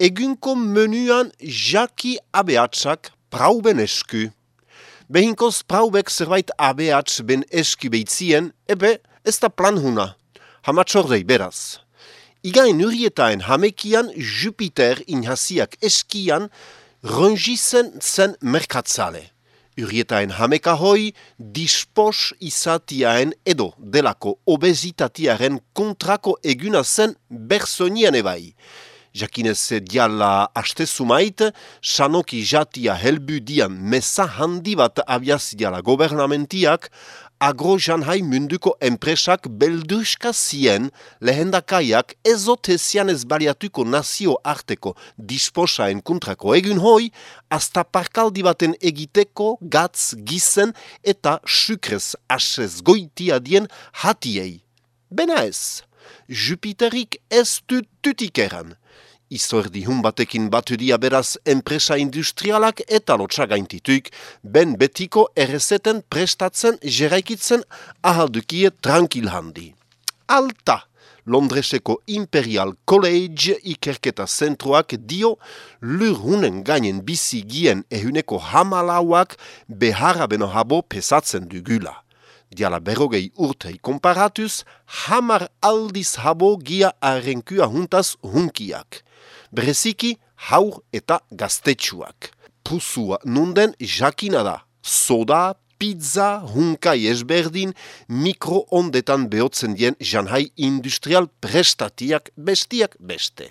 egunko menuan jaki abeatsak prauben esku. Behinkoz praubek zerbait abeats ben eski behitzien, ebe ez da plan huna. Hamatsordei beraz. Igain urietaen hamekian Jupiter inhasiak eskian rongizen zen merkatzale. Urietaen hameka hoi dispos izatiaen edo delako obezitatiaren kontrako eguna zen bersonian ebai. Jakinez diala haste sumait, sanoki jatia helbu dian mesa handi bat abiazidiala gobernamentiak, agro janhai munduko enpresak belduska zien lehendakaiak ezotezian ez baliatuko nazio arteko disposaen kontrako egun hoi, hasta parkaldi baten egiteko gatz gizen eta sukrez asez goitia dien hatiei. Bena ez, Jupiterik ez du tutik eran. Izordi hun batekin batu beraz enpresa industrialak eta gaintituk, ben betiko errezeten prestatzen jeraikitzen ahaldukie tranquil handi. Alta! Londreseko Imperial College ikerketa zentroak dio lur hunen gainen bizi gien ehuneko hamalauak beharra beno habo pesatzen dugula. Diala berrogei urtei komparatuz, hamar aldiz habo gia arrenkua huntaz hunkiak bereziki haur eta gaztetsuak. Pusua nunden jakina da, soda, pizza, hunkai esberdin, mikroondetan behotzen dien janhai industrial prestatiak bestiak beste.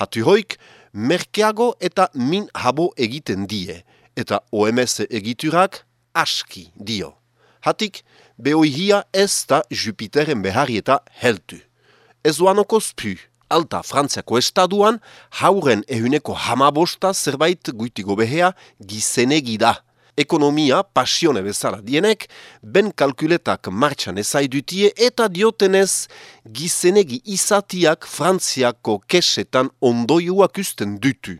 Hatu hoik, merkeago eta min habo egiten die, eta OMS egiturak aski dio. Hatik, behoihia ez da Jupiteren behari eta heltu. Ez duanoko spu, alta Frantziako estaduan, hauren ehuneko hamabosta zerbait guitigo behea gizenegi da. Ekonomia pasione bezala dienek, ben kalkuletak martxan ezaidutie eta diotenez gizenegi izatiak Frantziako kesetan ondoiuak usten dutu.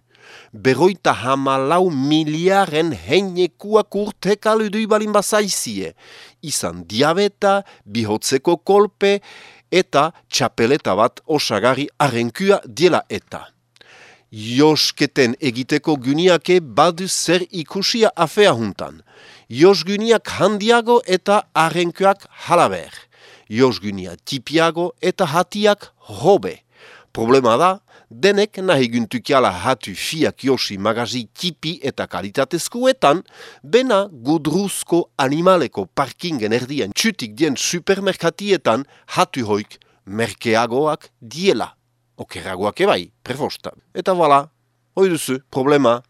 Beroita hamalau miliaren heinekuak urtekalu duibalin bazaizie. Izan diabeta, bihotzeko kolpe, eta txapeleta bat osagari arrenkua diela eta. Josketen egiteko guniake badu zer ikusia afea juntan. Jos guniak handiago eta arrenkuak halaber. Jos gunia tipiago eta hatiak hobe. Problema da, denek nahi guntukiala hatu fiak josi magazi tipi eta kalitatezkoetan, bena gudruzko animaleko parkingen erdien txutik dien supermerkatietan hatu hoik merkeagoak diela. Okeragoak ebai, prefosta. Eta wala, hoi duzu, problema,